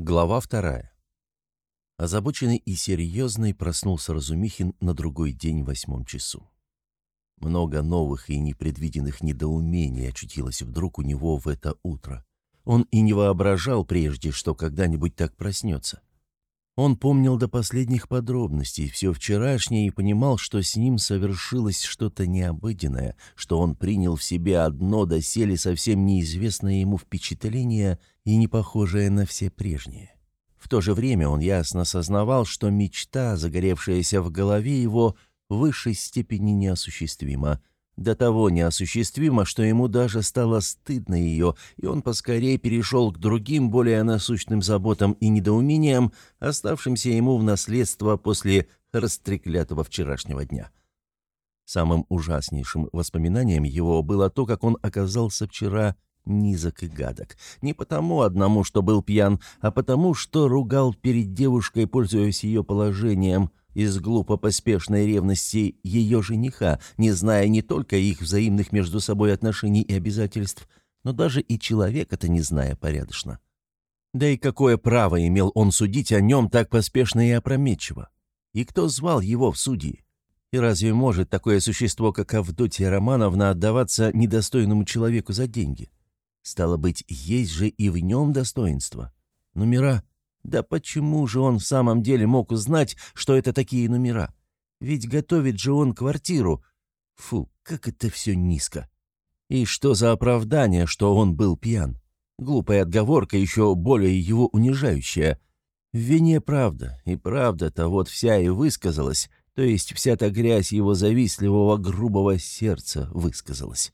Глава вторая. Озабоченный и серьезный проснулся Разумихин на другой день восьмом часу. Много новых и непредвиденных недоумений очутилось вдруг у него в это утро. Он и не воображал прежде, что когда-нибудь так проснется. Он помнил до последних подробностей все вчерашнее и понимал, что с ним совершилось что-то необыденное, что он принял в себе одно доселе совсем неизвестное ему впечатление и не похожее на все прежние. В то же время он ясно сознавал, что мечта, загоревшаяся в голове его, в высшей степени неосуществима, до того неосуществимо, что ему даже стало стыдно ее, и он поскорее перешел к другим, более насущным заботам и недоумениям, оставшимся ему в наследство после растреклятого вчерашнего дня. Самым ужаснейшим воспоминанием его было то, как он оказался вчера низок и гадок. Не потому одному, что был пьян, а потому, что ругал перед девушкой, пользуясь ее положением, из глупо-поспешной ревности ее жениха, не зная не только их взаимных между собой отношений и обязательств, но даже и человека-то не зная порядочно. Да и какое право имел он судить о нем так поспешно и опрометчиво? И кто звал его в судьи? И разве может такое существо, как Авдотья Романовна, отдаваться недостойному человеку за деньги? Стало быть, есть же и в нем достоинство. Номера да почему же он в самом деле мог узнать, что это такие номера? Ведь готовит же он квартиру. Фу, как это все низко. И что за оправдание, что он был пьян? Глупая отговорка, еще более его унижающая. В вине правда, и правда-то вот вся и высказалась, то есть вся та грязь его завистливого грубого сердца высказалась.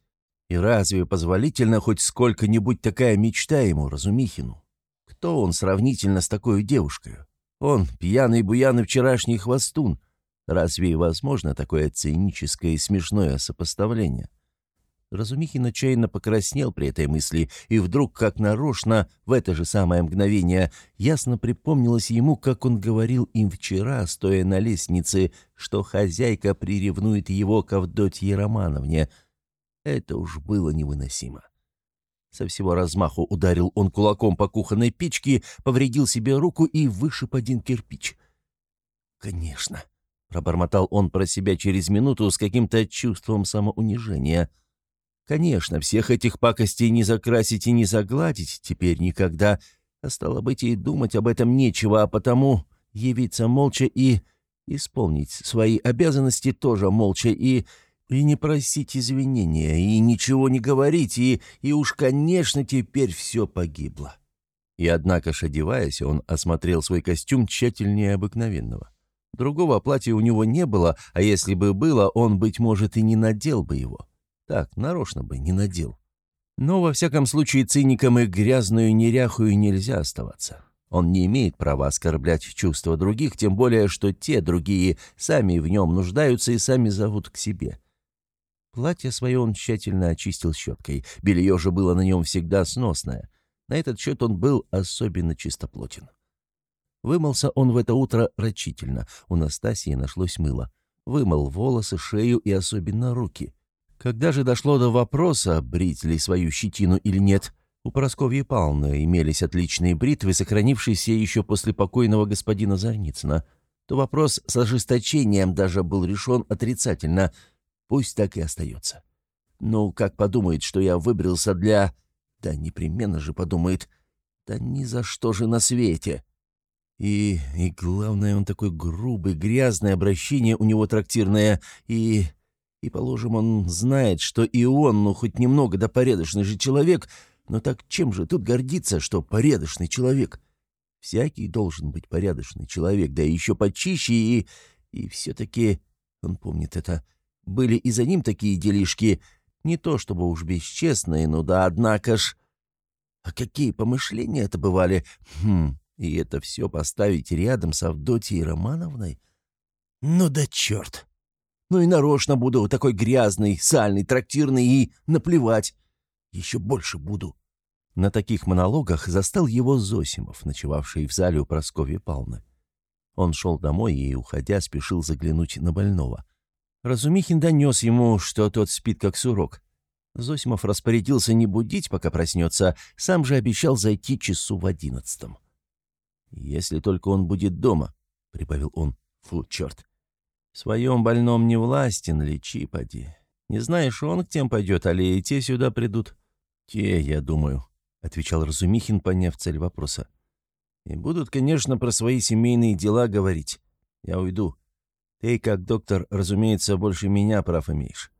И разве позволительно хоть сколько-нибудь такая мечта ему, Разумихину? Кто он сравнительно с такой девушкой? Он пьяный буяный вчерашний хвостун. Разве возможно такое циническое и смешное сопоставление? Разумихин отчаянно покраснел при этой мысли, и вдруг, как нарочно, в это же самое мгновение, ясно припомнилось ему, как он говорил им вчера, стоя на лестнице, что хозяйка приревнует его к Авдотье Романовне. Это уж было невыносимо. Со всего размаху ударил он кулаком по кухонной печке, повредил себе руку и вышиб один кирпич. «Конечно», — пробормотал он про себя через минуту с каким-то чувством самоунижения. «Конечно, всех этих пакостей не закрасить и не загладить теперь никогда, а стало быть, и думать об этом нечего, а потому явиться молча и исполнить свои обязанности тоже молча и и не просить извинения, и ничего не говорить, и, и уж, конечно, теперь все погибло. И однако ж, одеваясь, он осмотрел свой костюм тщательнее обыкновенного. Другого платья у него не было, а если бы было, он, быть может, и не надел бы его. Так, нарочно бы не надел. Но, во всяком случае, циником и грязную неряхую нельзя оставаться. Он не имеет права оскорблять чувства других, тем более, что те другие сами в нем нуждаются и сами зовут к себе. Платье свое он тщательно очистил щеткой. Белье же было на нем всегда сносное. На этот счет он был особенно чистоплотен. Вымылся он в это утро рачительно. У Настасии нашлось мыло. Вымыл волосы, шею и особенно руки. Когда же дошло до вопроса, брить ли свою щетину или нет, у Поросковьи Павловны имелись отличные бритвы, сохранившиеся еще после покойного господина Зарницына, то вопрос с ожесточением даже был решен отрицательно – Пусть так и остается. Ну, как подумает, что я выбрился для... Да непременно же подумает. Да ни за что же на свете. И, и главное, он такой грубый, грязное обращение у него трактирное. И, и, положим, он знает, что и он, ну, хоть немного, да порядочный же человек. Но так чем же тут гордиться, что порядочный человек? Всякий должен быть порядочный человек, да еще почище и... И все-таки, он помнит это, были и за ним такие делишки, не то чтобы уж бесчестные, ну да, однако ж... А какие помышления это бывали? Хм, и это все поставить рядом с Авдотьей Романовной? Ну да черт! Ну и нарочно буду такой грязный, сальный, трактирный и наплевать. Еще больше буду. На таких монологах застал его Зосимов, ночевавший в зале у Прасковьи Павловны. Он шел домой и, уходя, спешил заглянуть на больного. Разумихин донес ему, что тот спит как сурок. Зосимов распорядился не будить, пока проснется, сам же обещал зайти часу в одиннадцатом. «Если только он будет дома», — прибавил он. «Фу, черт! В своем больном не властен, лечи, поди. Не знаешь, он к тем пойдет, али и те сюда придут?» «Те, я думаю», — отвечал Разумихин, поняв цель вопроса. «И будут, конечно, про свои семейные дела говорить. Я уйду. Ты, как доктор, разумеется, больше меня прав имеешь.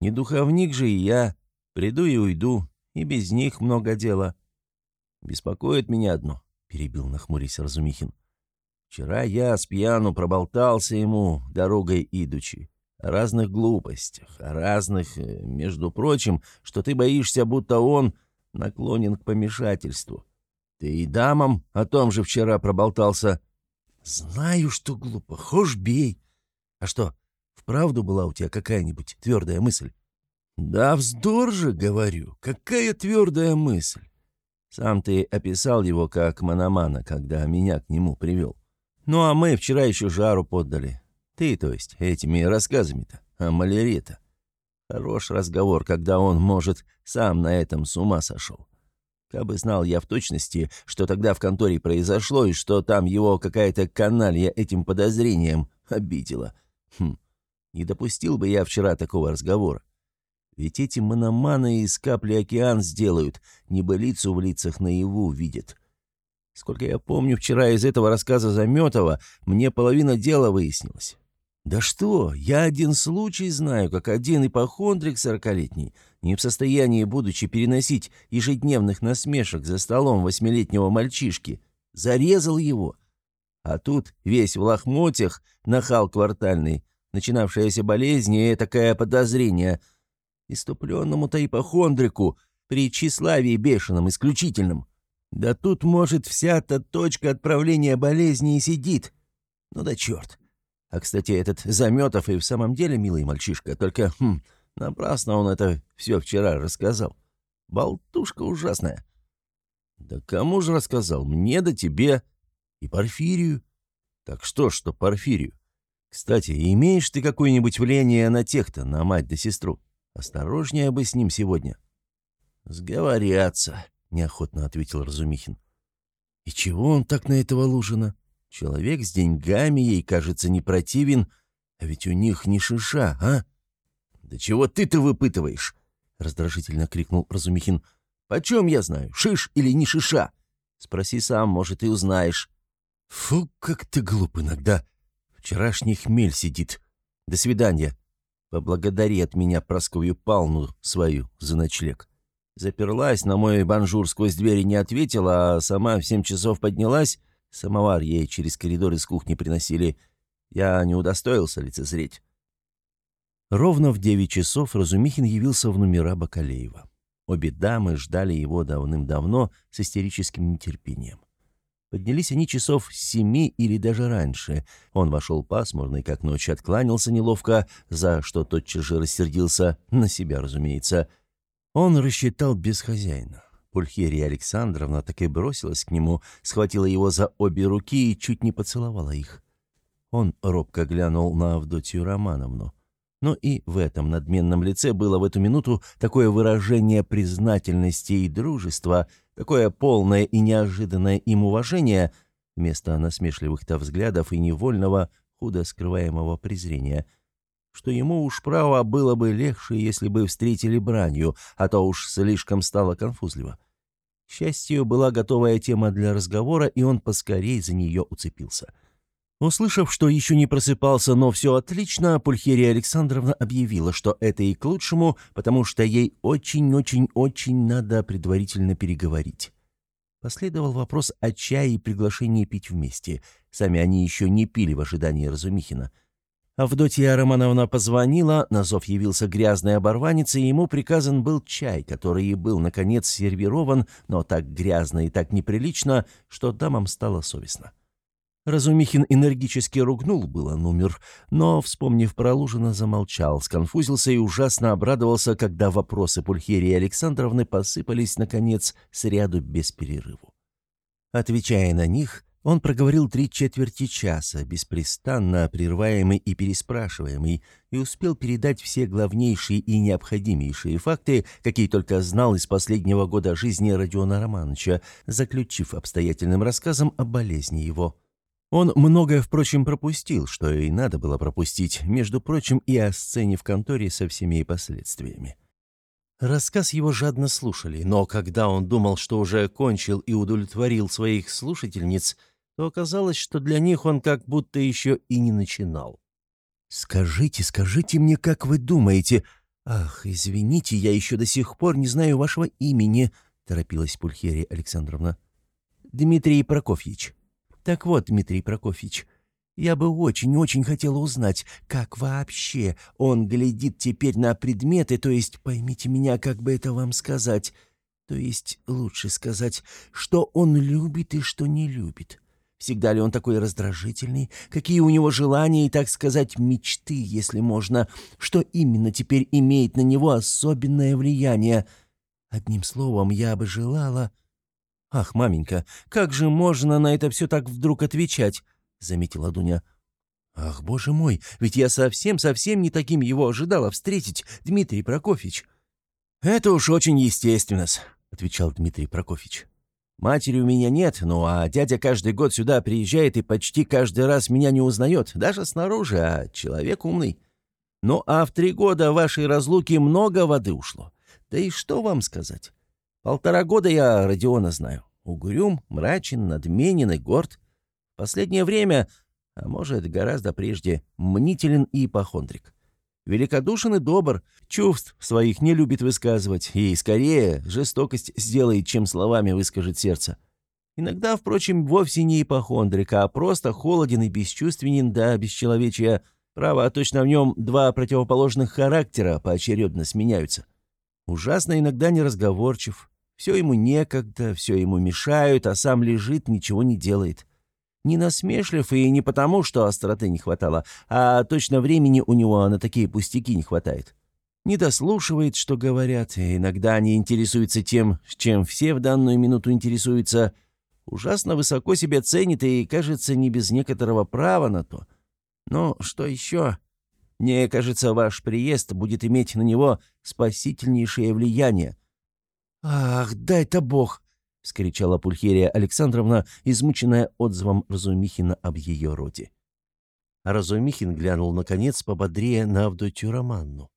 Не духовник же и я. Приду и уйду, и без них много дела. Беспокоит меня одно, — перебил нахмурясь Разумихин. Вчера я с пьяну проболтался ему, дорогой идучи, о разных глупостях, о разных, э, между прочим, что ты боишься, будто он наклонен к помешательству. Ты и дамам о том же вчера проболтался. Знаю, что глупо, хошь бей. А что, вправду была у тебя какая-нибудь твердая мысль? Да вздор же, говорю, какая твердая мысль. Сам ты описал его как Мономана, когда меня к нему привел. Ну а мы вчера еще жару поддали. Ты, то есть, этими рассказами-то, о маляре-то. Хорош разговор, когда он, может, сам на этом с ума сошел. Кабы знал я в точности, что тогда в конторе произошло, и что там его какая-то каналья этим подозрением обидела. Хм, не допустил бы я вчера такого разговора. Ведь эти мономаны из капли океан сделают, небылицу в лицах наяву видят. Сколько я помню, вчера из этого рассказа Заметова мне половина дела выяснилась. Да что, я один случай знаю, как один ипохондрик сорокалетний, не в состоянии, будучи переносить ежедневных насмешек за столом восьмилетнего мальчишки, зарезал его. А тут весь в лохмотьях, нахал квартальный, начинавшаяся болезнь и такое подозрение — иступленному-то ипохондрику, при тщеславии бешеном, исключительном. Да тут, может, вся-то точка отправления болезни и сидит. Ну да черт. А, кстати, этот Заметов и в самом деле милый мальчишка, только, хм, напрасно он это все вчера рассказал. Болтушка ужасная. Да кому же рассказал? Мне да тебе. И Порфирию. Так что, что Порфирию? Кстати, имеешь ты какое-нибудь влияние на тех-то, на мать да сестру? Осторожнее бы с ним сегодня. «Сговорятся», — неохотно ответил Разумихин. «И чего он так на этого Лужина? Человек с деньгами ей, кажется, не противен, а ведь у них не шиша, а?» «Да чего ты-то выпытываешь?» — раздражительно крикнул Разумихин. «Почем я знаю, шиш или не шиша? Спроси сам, может, и узнаешь». «Фу, как ты глуп иногда. Вчерашний хмель сидит. До свидания». Поблагодари от меня Прасковью Палну свою за ночлег. Заперлась, на мой бонжур сквозь двери не ответила, а сама в семь часов поднялась. Самовар ей через коридор из кухни приносили. Я не удостоился лицезреть. Ровно в девять часов Разумихин явился в номера Бакалеева. Обе дамы ждали его давным-давно с истерическим нетерпением. Поднялись они часов семи или даже раньше. Он вошел пасмурный, как ночь, откланялся неловко, за что тотчас же рассердился, на себя, разумеется. Он рассчитал без хозяина. Пульхерия Александровна так и бросилась к нему, схватила его за обе руки и чуть не поцеловала их. Он робко глянул на Авдотью Романовну. Но и в этом надменном лице было в эту минуту такое выражение признательности и дружества, такое полное и неожиданное им уважение, вместо насмешливых-то взглядов и невольного, худо скрываемого презрения, что ему уж право было бы легче, если бы встретили бранью, а то уж слишком стало конфузливо. К счастью, была готовая тема для разговора, и он поскорей за нее уцепился — Услышав, что еще не просыпался, но все отлично, Пульхерия Александровна объявила, что это и к лучшему, потому что ей очень-очень-очень надо предварительно переговорить. Последовал вопрос о чае и приглашении пить вместе. Сами они еще не пили в ожидании Разумихина. Авдотья Романовна позвонила, на зов явился грязный оборванец, и ему приказан был чай, который и был, наконец, сервирован, но так грязно и так неприлично, что дамам стало совестно. Разумихин энергически ругнул было номер, но, вспомнив про Лужина, замолчал, сконфузился и ужасно обрадовался, когда вопросы Пульхерии Александровны посыпались, наконец, с ряду без перерыву. Отвечая на них, Он проговорил три четверти часа, беспрестанно прерываемый и переспрашиваемый, и успел передать все главнейшие и необходимейшие факты, какие только знал из последнего года жизни Родиона Романовича, заключив обстоятельным рассказом о болезни его. Он многое, впрочем, пропустил, что и надо было пропустить, между прочим, и о сцене в конторе со всеми последствиями. Рассказ его жадно слушали, но когда он думал, что уже кончил и удовлетворил своих слушательниц, то оказалось, что для них он как будто еще и не начинал. «Скажите, скажите мне, как вы думаете? Ах, извините, я еще до сих пор не знаю вашего имени», — торопилась Пульхерия Александровна. «Дмитрий Прокофьевич». Так вот, Дмитрий Прокофьевич, я бы очень-очень хотела узнать, как вообще он глядит теперь на предметы, то есть, поймите меня, как бы это вам сказать, то есть, лучше сказать, что он любит и что не любит. Всегда ли он такой раздражительный? Какие у него желания и, так сказать, мечты, если можно? Что именно теперь имеет на него особенное влияние? Одним словом, я бы желала... «Ах, маменька, как же можно на это все так вдруг отвечать?» — заметила Дуня. «Ах, боже мой, ведь я совсем-совсем не таким его ожидала встретить, Дмитрий Прокофьевич». «Это уж очень естественно отвечал Дмитрий Прокофьевич. «Матери у меня нет, ну а дядя каждый год сюда приезжает и почти каждый раз меня не узнает, даже снаружи, а человек умный. Ну а в три года вашей разлуки много воды ушло. Да и что вам сказать? Полтора года я Родиона знаю. Угрюм, мрачен, надменен и горд. Последнее время, а может, гораздо прежде, мнителен и ипохондрик. Великодушен и добр, чувств своих не любит высказывать, и скорее жестокость сделает, чем словами выскажет сердце. Иногда, впрочем, вовсе не ипохондрик, а просто холоден и бесчувственен до бесчеловечия. Право, точно в нем два противоположных характера поочередно сменяются. Ужасно иногда неразговорчив, все ему некогда, все ему мешают, а сам лежит, ничего не делает. Не насмешлив и не потому, что остроты не хватало, а точно времени у него на такие пустяки не хватает. Не дослушивает, что говорят, иногда не интересуется тем, чем все в данную минуту интересуются. Ужасно высоко себя ценит и, кажется, не без некоторого права на то. Но что еще? Мне кажется, ваш приезд будет иметь на него спасительнейшее влияние, «Ах, дай-то бог!» — скричала Пульхерия Александровна, измученная отзывом Разумихина об ее роде. Разумихин глянул, наконец, пободрее на Авдотью Романну.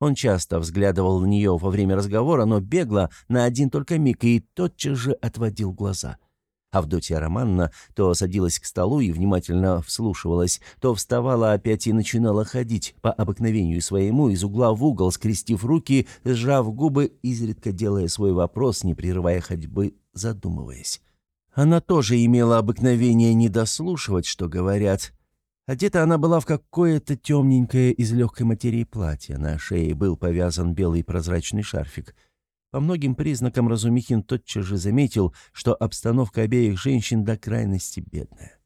Он часто взглядывал на нее во время разговора, но бегло, на один только миг, и тотчас же отводил глаза — Авдотья Романна то садилась к столу и внимательно вслушивалась, то вставала опять и начинала ходить по обыкновению своему из угла в угол, скрестив руки, сжав губы, изредка делая свой вопрос, не прерывая ходьбы, задумываясь. Она тоже имела обыкновение не дослушивать, что говорят. Одета она была в какое-то темненькое из легкой материи платье. На шее был повязан белый прозрачный шарфик — по многим признакам Разумихин тотчас же заметил, что обстановка обеих женщин до крайности бедная.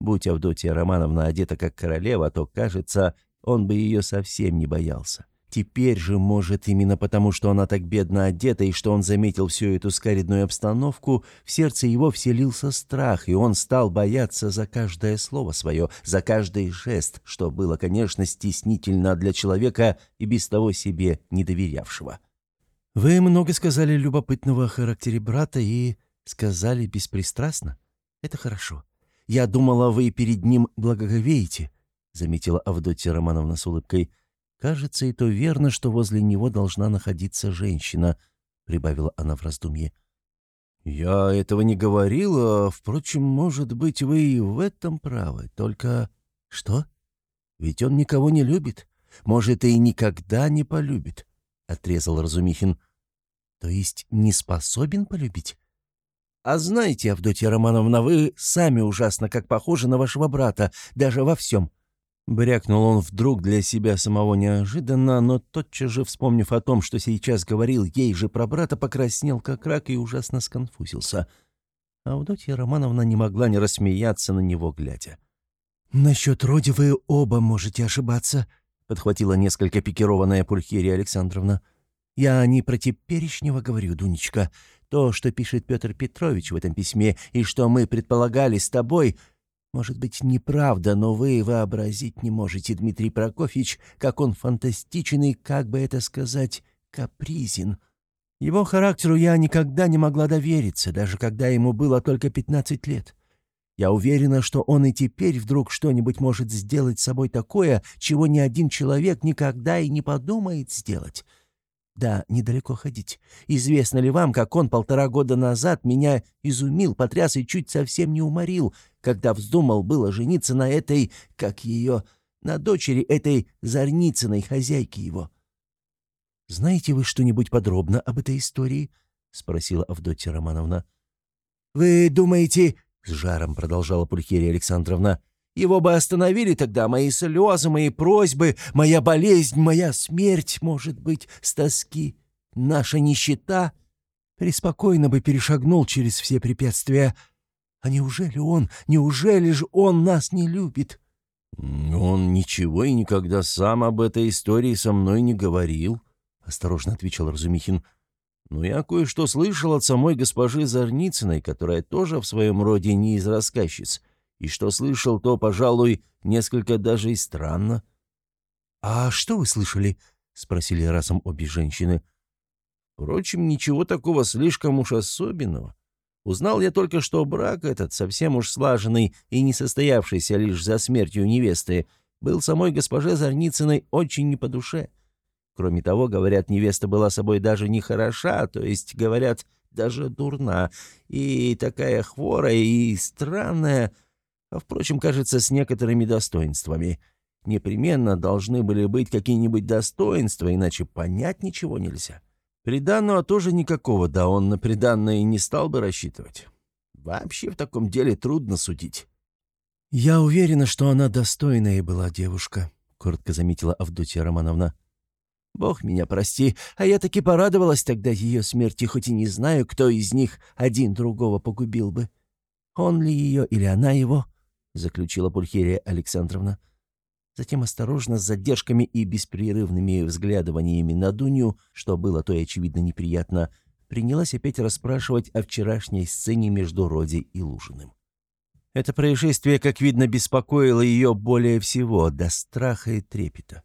Будь Авдотья Романовна одета как королева, то, кажется, он бы ее совсем не боялся. Теперь же, может, именно потому, что она так бедно одета и что он заметил всю эту скаридную обстановку, в сердце его вселился страх, и он стал бояться за каждое слово свое, за каждый жест, что было, конечно, стеснительно для человека и без того себе не доверявшего. «Вы много сказали любопытного о характере брата и сказали беспристрастно. Это хорошо. Я думала, вы перед ним благоговеете», — заметила Авдотья Романовна с улыбкой. «Кажется, и то верно, что возле него должна находиться женщина», — прибавила она в раздумье. «Я этого не говорила. Впрочем, может быть, вы и в этом правы. Только...» «Что? Ведь он никого не любит. Может, и никогда не полюбит», — отрезал Разумихин. То есть не способен полюбить? А знаете, Авдотья Романовна, вы сами ужасно как похожи на вашего брата, даже во всем. Брякнул он вдруг для себя самого неожиданно, но тотчас же, вспомнив о том, что сейчас говорил ей же про брата, покраснел как рак и ужасно сконфузился. Авдотья Романовна не могла не рассмеяться на него, глядя. «Насчет роди вы оба можете ошибаться», — подхватила несколько пикированная Пульхерия Александровна. «Я не про теперешнего говорю, Дунечка. То, что пишет Петр Петрович в этом письме, и что мы предполагали с тобой, может быть, неправда, но вы вообразить не можете, Дмитрий Прокофьевич, как он фантастичен и, как бы это сказать, капризен. Его характеру я никогда не могла довериться, даже когда ему было только 15 лет. Я уверена, что он и теперь вдруг что-нибудь может сделать с собой такое, чего ни один человек никогда и не подумает сделать. Да, недалеко ходить. Известно ли вам, как он полтора года назад меня изумил, потряс и чуть совсем не уморил, когда вздумал было жениться на этой, как ее, на дочери этой Зарницыной хозяйки его? «Знаете вы что-нибудь подробно об этой истории?» — спросила Авдотья Романовна. «Вы думаете, с жаром продолжала Пульхерия Александровна. «Его бы остановили тогда мои слезы, мои просьбы, моя болезнь, моя смерть, может быть, с тоски, наша нищета. Преспокойно бы перешагнул через все препятствия. А неужели он, неужели же он нас не любит?» «Он ничего и никогда сам об этой истории со мной не говорил», — осторожно отвечал Разумихин. Но я кое-что слышал от самой госпожи Зарницыной, которая тоже в своем роде не из рассказчиц. И что слышал, то, пожалуй, несколько даже и странно. «А что вы слышали?» — спросили разом обе женщины. Впрочем, ничего такого слишком уж особенного. Узнал я только, что брак этот, совсем уж слаженный и не состоявшийся лишь за смертью невесты, был самой госпоже Зарницыной очень не по душе. Кроме того, говорят, невеста была собой даже не хороша, то есть, говорят, даже дурна, и такая хворая и странная, а, впрочем, кажется, с некоторыми достоинствами. Непременно должны были быть какие-нибудь достоинства, иначе понять ничего нельзя. Приданного тоже никакого, да он на приданное и не стал бы рассчитывать. Вообще в таком деле трудно судить. «Я уверена, что она достойная была девушка», — коротко заметила Авдотья Романовна. Бог меня прости, а я таки порадовалась тогда ее смерти, хоть и не знаю, кто из них один другого погубил бы. Он ли ее или она его?» — заключила Пульхерия Александровна. Затем осторожно, с задержками и беспрерывными взглядываниями на Дуню, что было то и очевидно неприятно, принялась опять расспрашивать о вчерашней сцене между Роди и Лужиным. Это происшествие, как видно, беспокоило ее более всего, до страха и трепета.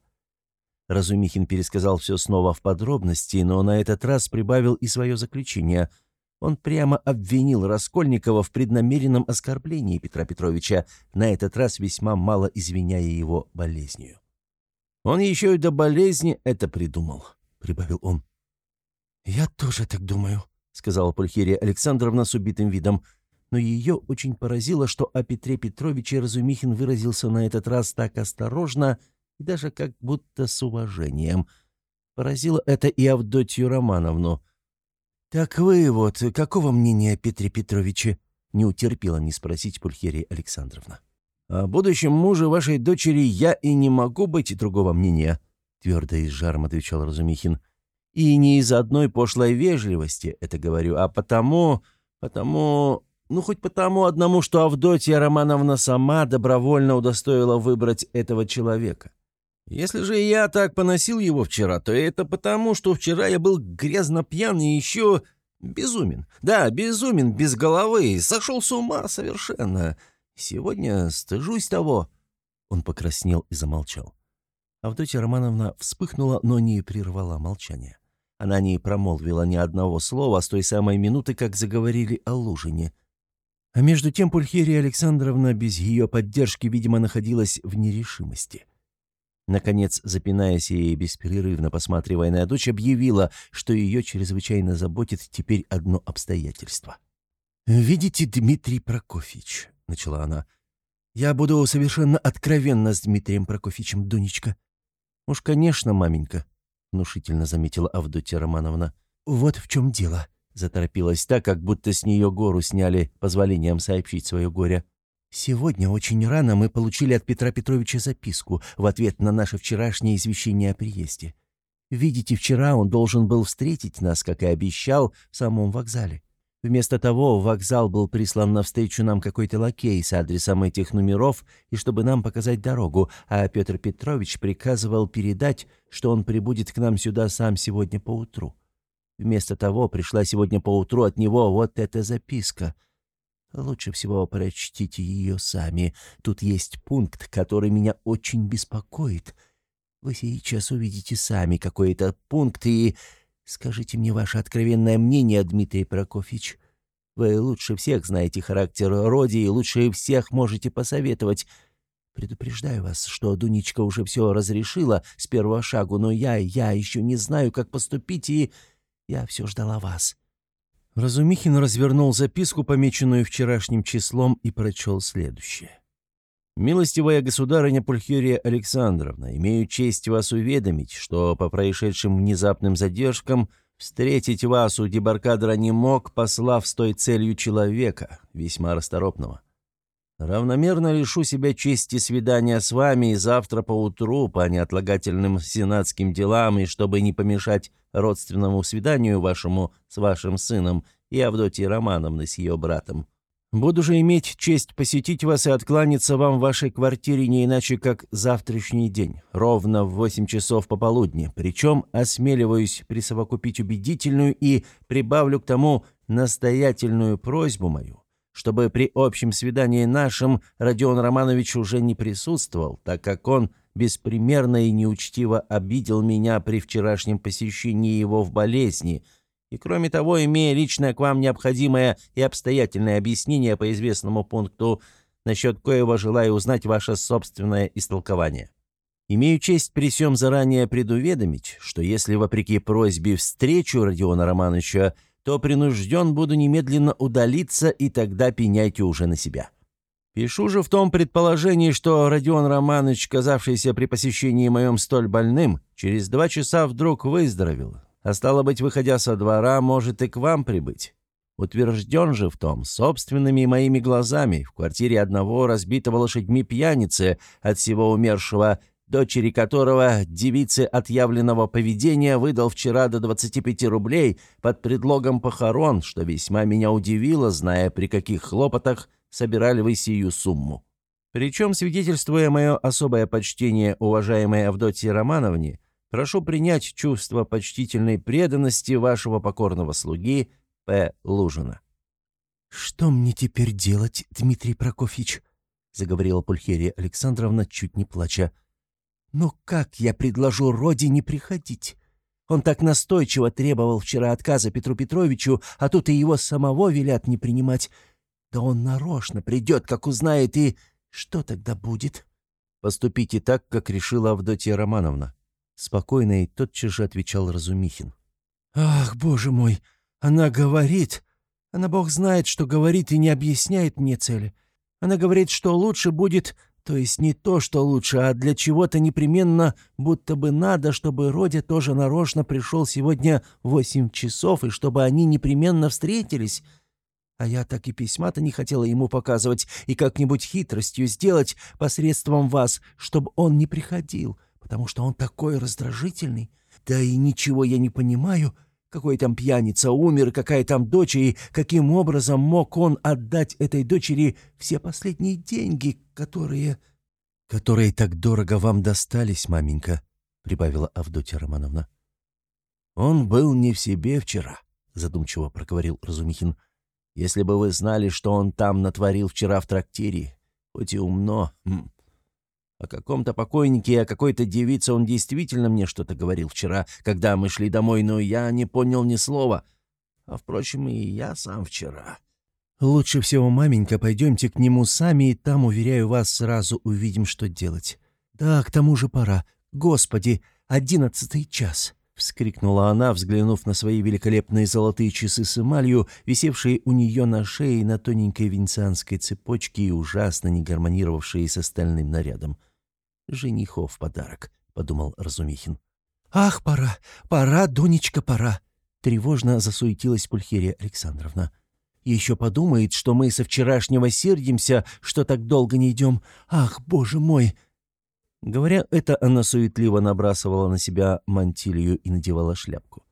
Разумихин пересказал все снова в подробности, но на этот раз прибавил и свое заключение. Он прямо обвинил Раскольникова в преднамеренном оскорблении Петра Петровича, на этот раз весьма мало извиняя его болезнью. «Он еще и до болезни это придумал», — прибавил он. «Я тоже так думаю», — сказала Пульхерия Александровна с убитым видом. Но ее очень поразило, что о Петре Петровиче Разумихин выразился на этот раз так осторожно, и даже как будто с уважением. Поразило это и Авдотью Романовну. «Так вы вот какого мнения, Петре Петровиче?» не утерпела не спросить Пульхерия Александровна. «О будущем муже вашей дочери я и не могу быть другого мнения», твердо и с жаром отвечал Разумихин. «И не из одной пошлой вежливости это говорю, а потому... потому... Ну, хоть потому одному, что Авдотья Романовна сама добровольно удостоила выбрать этого человека. Если же я так поносил его вчера, то это потому, что вчера я был грязно пьян и еще безумен. Да, безумен, без головы, сошел с ума совершенно. Сегодня стыжусь того». Он покраснел и замолчал. Авдотья Романовна вспыхнула, но не прервала молчание. Она не промолвила ни одного слова с той самой минуты, как заговорили о Лужине. А между тем Пульхерия Александровна без ее поддержки, видимо, находилась в нерешимости. Наконец, запинаясь и беспрерывно посматривая на дочь, объявила, что ее чрезвычайно заботит теперь одно обстоятельство. «Видите, Дмитрий Прокофьевич», — начала она, — «я буду совершенно откровенна с Дмитрием Прокофьевичем, Дунечка». «Уж, конечно, маменька», — внушительно заметила Авдотья Романовна. «Вот в чем дело», — заторопилась так, как будто с нее гору сняли позволением сообщить свое горе. «Сегодня очень рано мы получили от Петра Петровича записку в ответ на наше вчерашнее извещение о приезде. Видите, вчера он должен был встретить нас, как и обещал, в самом вокзале. Вместо того в вокзал был прислан навстречу нам какой-то лакей с адресом этих номеров и чтобы нам показать дорогу, а Петр Петрович приказывал передать, что он прибудет к нам сюда сам сегодня поутру. Вместо того пришла сегодня поутру от него вот эта записка. Лучше всего прочтите ее сами. Тут есть пункт, который меня очень беспокоит. Вы сейчас увидите сами какой это пункт и... Скажите мне ваше откровенное мнение, Дмитрий Прокофьевич. Вы лучше всех знаете характер Роди и лучше всех можете посоветовать. Предупреждаю вас, что Дунечка уже все разрешила с первого шагу, но я, я еще не знаю, как поступить, и я все ждала вас». Разумихин развернул записку, помеченную вчерашним числом, и прочел следующее. «Милостивая государыня Пульхерия Александровна, имею честь вас уведомить, что по происшедшим внезапным задержкам встретить вас у дебаркадра не мог, послав с той целью человека, весьма расторопного. Равномерно лишу себя чести свидания с вами и завтра поутру по неотлагательным сенатским делам, и чтобы не помешать родственному свиданию вашему с вашим сыном и Авдотьей Романовной с ее братом. Буду же иметь честь посетить вас и откланяться вам в вашей квартире не иначе, как завтрашний день, ровно в восемь часов пополудни, причем осмеливаюсь присовокупить убедительную и прибавлю к тому настоятельную просьбу мою, чтобы при общем свидании нашем Родион Романович уже не присутствовал, так как он беспримерно и неучтиво обидел меня при вчерашнем посещении его в болезни, и, кроме того, имея личное к вам необходимое и обстоятельное объяснение по известному пункту, насчет коего желаю узнать ваше собственное истолкование. Имею честь при всем заранее предуведомить, что если, вопреки просьбе, встречу Родиона Романовича, то принужден буду немедленно удалиться, и тогда пеняйте уже на себя. Пишу же в том предположении, что Родион Романович, казавшийся при посещении моем столь больным, через два часа вдруг выздоровел, а стало быть, выходя со двора, может и к вам прибыть. Утвержден же в том собственными моими глазами в квартире одного разбитого лошадьми пьяницы от всего умершего дочери которого девице отъявленного поведения выдал вчера до 25 рублей под предлогом похорон, что весьма меня удивило, зная, при каких хлопотах собирали вы сию сумму. Причем, свидетельствуя мое особое почтение уважаемой Авдотье Романовне, прошу принять чувство почтительной преданности вашего покорного слуги П. Лужина. «Что мне теперь делать, Дмитрий Прокофьевич?» — заговорила Пульхерия Александровна, чуть не плача. «Ну как я предложу Роди не приходить? Он так настойчиво требовал вчера отказа Петру Петровичу, а тут и его самого велят не принимать. Да он нарочно придет, как узнает, и что тогда будет?» «Поступите так, как решила Авдотья Романовна», — спокойно и тотчас же отвечал Разумихин. «Ах, боже мой, она говорит. Она, бог знает, что говорит и не объясняет мне цели. Она говорит, что лучше будет то есть не то, что лучше, а для чего-то непременно, будто бы надо, чтобы Родя тоже нарочно пришел сегодня в восемь часов, и чтобы они непременно встретились. А я так и письма-то не хотела ему показывать и как-нибудь хитростью сделать посредством вас, чтобы он не приходил, потому что он такой раздражительный. Да и ничего я не понимаю». Какой там пьяница умер, какая там дочь, и каким образом мог он отдать этой дочери все последние деньги, которые... «Которые так дорого вам достались, маменька», — прибавила Авдотья Романовна. «Он был не в себе вчера», — задумчиво проговорил Разумихин. «Если бы вы знали, что он там натворил вчера в трактире, хоть и умно, хм, о каком-то покойнике и о какой-то девице он действительно мне что-то говорил вчера, когда мы шли домой, но я не понял ни слова. А, впрочем, и я сам вчера. Лучше всего, маменька, пойдемте к нему сами, и там, уверяю вас, сразу увидим, что делать. Да, к тому же пора. Господи, одиннадцатый час!» — вскрикнула она, взглянув на свои великолепные золотые часы с эмалью, висевшие у нее на шее на тоненькой венецианской цепочке и ужасно не гармонировавшие с остальным нарядом. — женихов подарок», — подумал Разумихин. «Ах, пора, пора, Дунечка, пора!» — тревожно засуетилась Пульхерия Александровна. «Еще подумает, что мы со вчерашнего сердимся, что так долго не идем. Ах, боже мой!» Говоря это, она суетливо набрасывала на себя мантилью и надевала шляпку.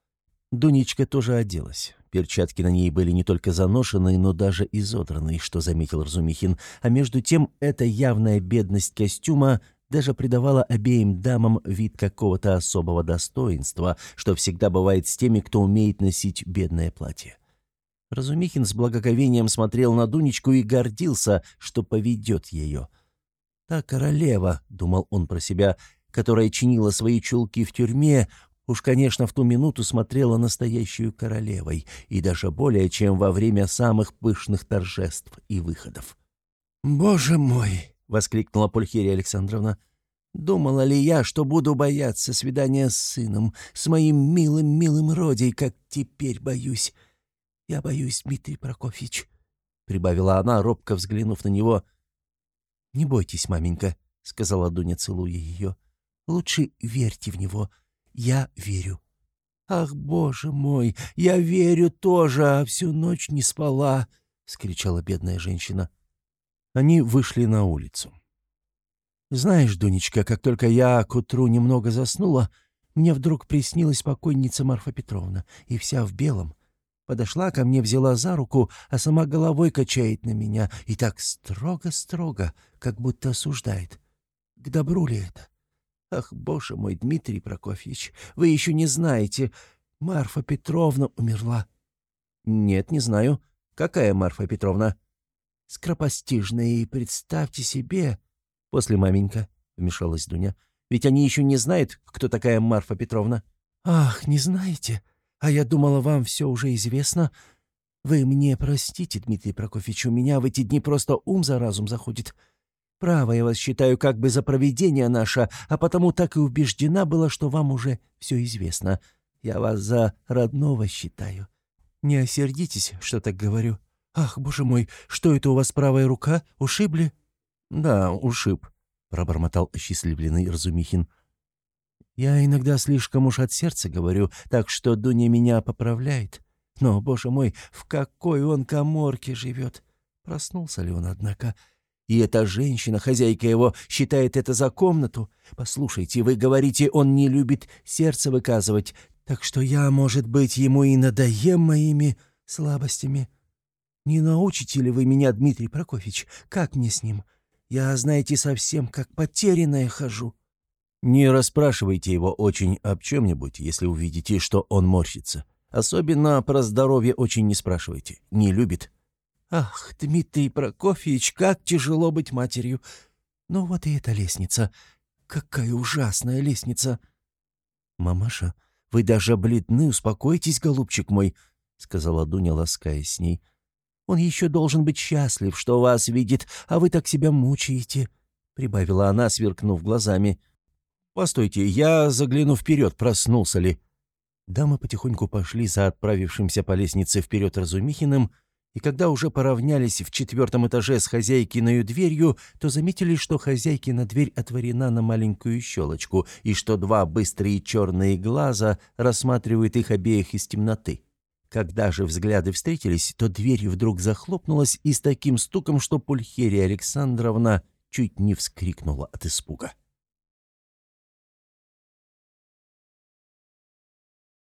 Дунечка тоже оделась. Перчатки на ней были не только заношены, но даже изодраны, что заметил Разумихин, а между тем эта явная бедность костюма даже придавала обеим дамам вид какого-то особого достоинства, что всегда бывает с теми, кто умеет носить бедное платье. Разумихин с благоговением смотрел на Дунечку и гордился, что поведет ее. «Та королева», — думал он про себя, — «которая чинила свои чулки в тюрьме, уж, конечно, в ту минуту смотрела настоящую королевой, и даже более, чем во время самых пышных торжеств и выходов». «Боже мой!» — воскликнула Пульхерия Александровна. «Думала ли я, что буду бояться свидания с сыном, с моим милым-милым Родей, как теперь боюсь? Я боюсь, Дмитрий Прокофьевич», — прибавила она, робко взглянув на него. «Не бойтесь, маменька», — сказала Дуня, целуя ее. «Лучше верьте в него. Я верю». «Ах, боже мой, я верю тоже, а всю ночь не спала», — скричала бедная женщина. Они вышли на улицу. «Знаешь, Дунечка, как только я к утру немного заснула, мне вдруг приснилась покойница Марфа Петровна, и вся в белом. Подошла ко мне, взяла за руку, а сама головой качает на меня, и так строго-строго, как будто осуждает. К добру ли это? Ах, боже мой, Дмитрий Прокофьевич, вы еще не знаете, Марфа Петровна умерла. Нет, не знаю. Какая Марфа Петровна? скоропостижная, и представьте себе...» «После маменька», — вмешалась Дуня. «Ведь они еще не знают, кто такая Марфа Петровна». «Ах, не знаете? А я думала, вам все уже известно. Вы мне простите, Дмитрий Прокофьевич, у меня в эти дни просто ум за разум заходит. Право, я вас считаю как бы за провидение наше, а потому так и убеждена была, что вам уже все известно. Я вас за родного считаю. Не осердитесь, что так говорю». «Ах, боже мой, что это у вас правая рука? Ушибли?» «Да, ушиб», — пробормотал осчастливленный Разумихин. «Я иногда слишком уж от сердца говорю, так что Дуня меня поправляет. Но, боже мой, в какой он коморке живет! Проснулся ли он, однако?» И эта женщина, хозяйка его, считает это за комнату. Послушайте, вы говорите, он не любит сердце выказывать, так что я, может быть, ему и надоем моими слабостями. Не научите ли вы меня, Дмитрий Прокофьевич, как мне с ним? Я, знаете, совсем как потерянная хожу». «Не расспрашивайте его очень об чем-нибудь, если увидите, что он морщится. Особенно про здоровье очень не спрашивайте. Не любит». «Ах, Дмитрий Прокофьевич, как тяжело быть матерью! Ну вот и эта лестница. Какая ужасная лестница!» «Мамаша, вы даже бледны, успокойтесь, голубчик мой», — сказала Дуня, ласкаясь с ней. Он еще должен быть счастлив, что вас видит, а вы так себя мучаете», — прибавила она, сверкнув глазами. «Постойте, я загляну вперед, проснулся ли». Дамы потихоньку пошли за отправившимся по лестнице вперед Разумихиным, и когда уже поравнялись в четвертом этаже с хозяйкиною дверью, то заметили, что хозяйкина дверь отворена на маленькую щелочку, и что два быстрые черные глаза рассматривают их обеих из темноты. Когда же взгляды встретились, то дверь вдруг захлопнулась и с таким стуком, что Пульхерия Александровна чуть не вскрикнула от испуга.